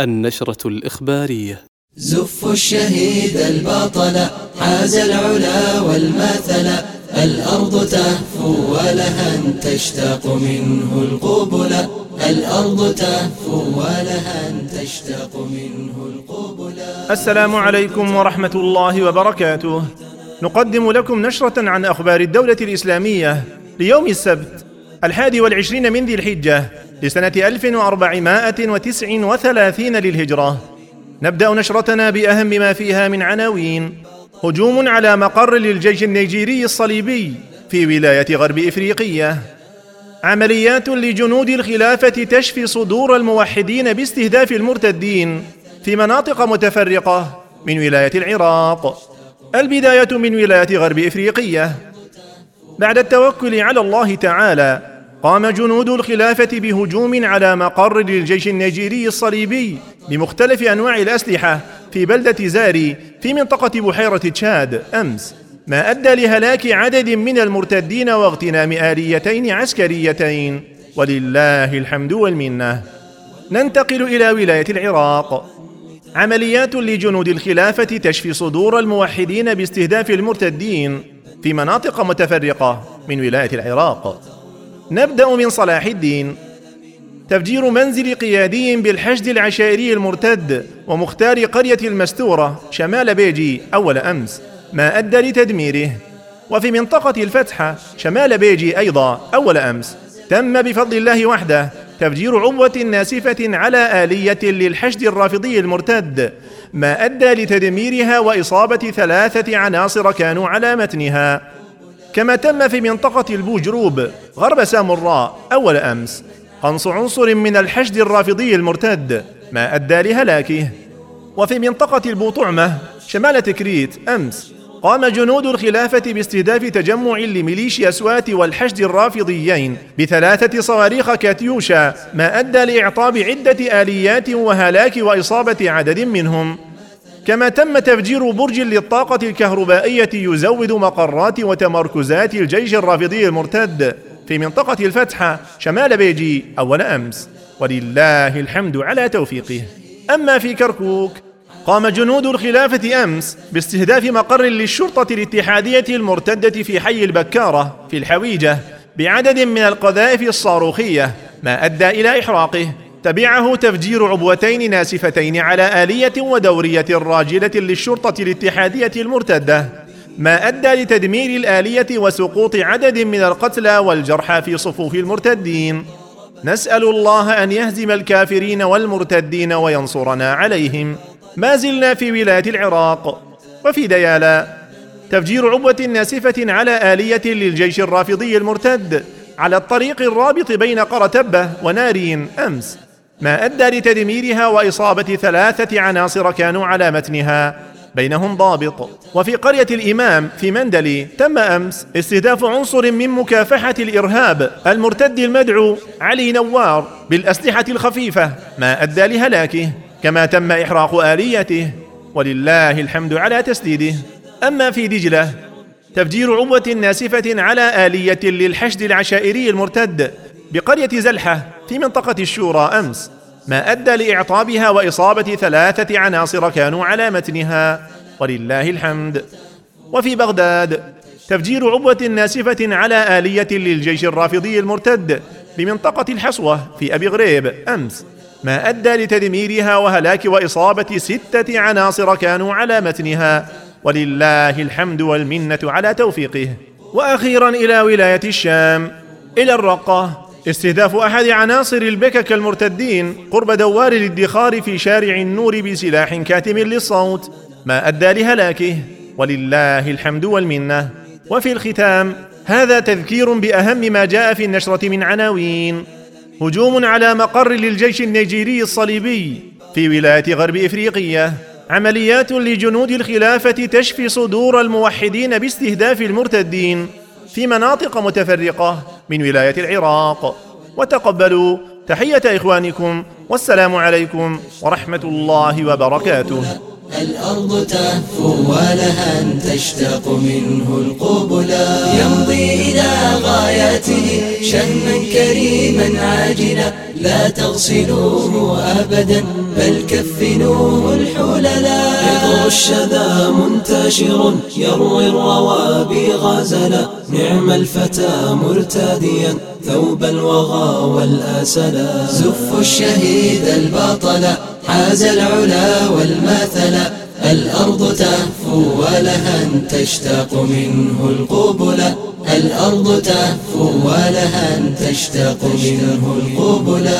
النشرة الإخبارية. زف الشهيد البطل حاز العلا والمثل الأرض تهفو ولها تشتاق منه القبل. الأرض تهفو ولها تشتاق منه القبل. السلام عليكم ورحمة الله وبركاته. نقدم لكم نشرة عن أخبار الدولة الإسلامية ليوم السبت الحادي والعشرين من ذي الحجة. لسنة 1439 للهجرة نبدأ نشرتنا بأهم ما فيها من عناوين. هجوم على مقر للجيش النيجيري الصليبي في ولاية غرب إفريقية. عمليات لجنود الخلافة تشفي صدور الموحدين باستهداف المرتدين في مناطق متفرقة من ولاية العراق. البداية من ولاية غرب إفريقية. بعد التوكل على الله تعالى قام جنود الخلافة بهجوم على مقر للجيش النيجيري الصليبي بمختلف أنواع الأسلحة في بلدة زاري في منطقة بحيرة تشاد أمس. ما أدى لهلاك عدد من المرتدين واغتنام آليتين عسكريتين. ولله الحمد والمنة. ننتقل إلى ولاية العراق. عمليات لجنود الخلافة تشفي صدور الموحدين باستهداف المرتدين في مناطق متفرقة من ولاية العراق. نبدأ من صلاح الدين. تفجير منزل قيادي بالحشد العشائري المرتد ومختار قرية المستورة شمال بيجي أول أمس. ما أدى لتدميره. وفي منطقة الفتحة شمال بيجي أيضا أول أمس. تم بفضل الله وحده تفجير عبوة ناسفة على آلية للحشد الرافضي المرتد. ما أدى لتدميرها وإصابة ثلاثة عناصر كانوا على متنها. كما تم في منطقة البوجروب غرب سامراء أول أمس. قنص عنصر من الحشد الرافضي المرتد ما أدى لهلاكه. وفي منطقة البوطعمة شمال تكريت أمس قام جنود الخلافة باستهداف تجمع لميليشيا سوات والحشد الرافضيين بثلاثة صواريخ كاتيوشا ما أدى لإعطاب عدة آليات وهلاك وإصابة عدد منهم. كما تم تفجير برج للطاقة الكهربائية يزود مقرات وتمركزات الجيش الرافضي المرتد في منطقة الفتحة شمال بيجي أول أمس. ولله الحمد على توفيقه. أما في كركوك قام جنود الخلافة أمس باستهداف مقر للشرطة الاتحادية المرتدة في حي البكارة في الحويجة بعدد من القذائف الصاروخية ما أدى إلى إحراقه. تبعه تفجير عبوتين ناسفتين على آلية ودورية راجلة للشرطة الاتحادية المرتدة. ما أدى لتدمير الآلية وسقوط عدد من القتلى والجرحى في صفوف المرتدين. نسأل الله أن يهزم الكافرين والمرتدين وينصرنا عليهم. ما زلنا في ولاية العراق. وفي ديالا تفجير عبوة ناسفة على آلية للجيش الرافضي المرتد على الطريق الرابط بين قرتبة ونارين أمس. ما أدى لتدميرها وإصابة ثلاثة عناصر كانوا على متنها. بينهم ضابط. وفي قرية الإمام في مندلي تم أمس استهداف عنصر من مكافحة الإرهاب المرتد المدعو علي نوار بالأسلحة الخفيفة. ما أدى لهلاكه كما تم إحراق آليته. ولله الحمد على تسديده. أما في دجلة تفجير عبوة ناسفة على آلية للحشد العشائري المرتد. بقرية زلحة في منطقة الشورى أمس ما أدى لإعطابها وإصابة ثلاثة عناصر كانوا على متنها. ولله الحمد. وفي بغداد تفجير عبوة ناسفة على آلية للجيش الرافضي المرتد بمنطقة الحصوة في أبي غريب أمس ما أدى لتدميرها وهلاك وإصابة ستة عناصر كانوا على متنها. ولله الحمد والمنة على توفيقه. وأخيرا إلى ولاية الشام إلى الرقة. استهداف أحد عناصر البكك المرتدين قرب دوار الادخار في شارع النور بسلاح كاتم للصوت ما أدى لهلاكه ولله الحمد والمنة. وفي الختام هذا تذكير بأهم ما جاء في النشرة من عناوين. هجوم على مقر للجيش النيجيري الصليبي في ولاية غرب إفريقية عمليات لجنود الخلافة تشفي صدور الموحدين باستهداف المرتدين في مناطق متفرقة. من ولاية العراق. وتقبلوا. تحية إخوانكم. والسلام عليكم ورحمة الله وبركاته. الأرض تهفو ولها تشتاق منه القبلا يمضي إلى غاياته شهما كريما عاجلا. لا تغسلوه أبدا بل كفنوه الحللا الشذا منتشر يروي الروابي غزلا. نعم الفتى مرتديا ثوب الوغى والأسلا. زف الشهيد البطل حاز العلا والمثل الأرض تهفو ولها تشتاق منه القبلة الأرض تهفو ولها تشتاق منه القبلة